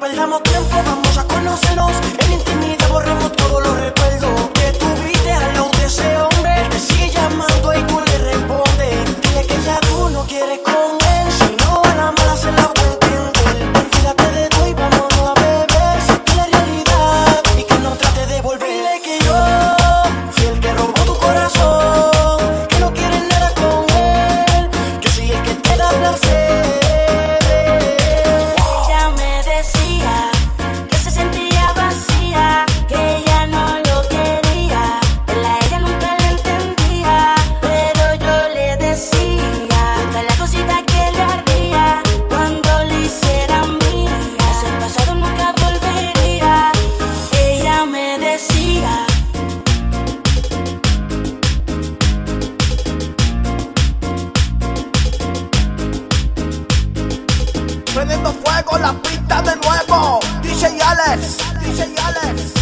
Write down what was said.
perdamos tiempo, vamos a conocernos. prendiendo fuego la pista de nuevo. DJ Alex, DJ Alex.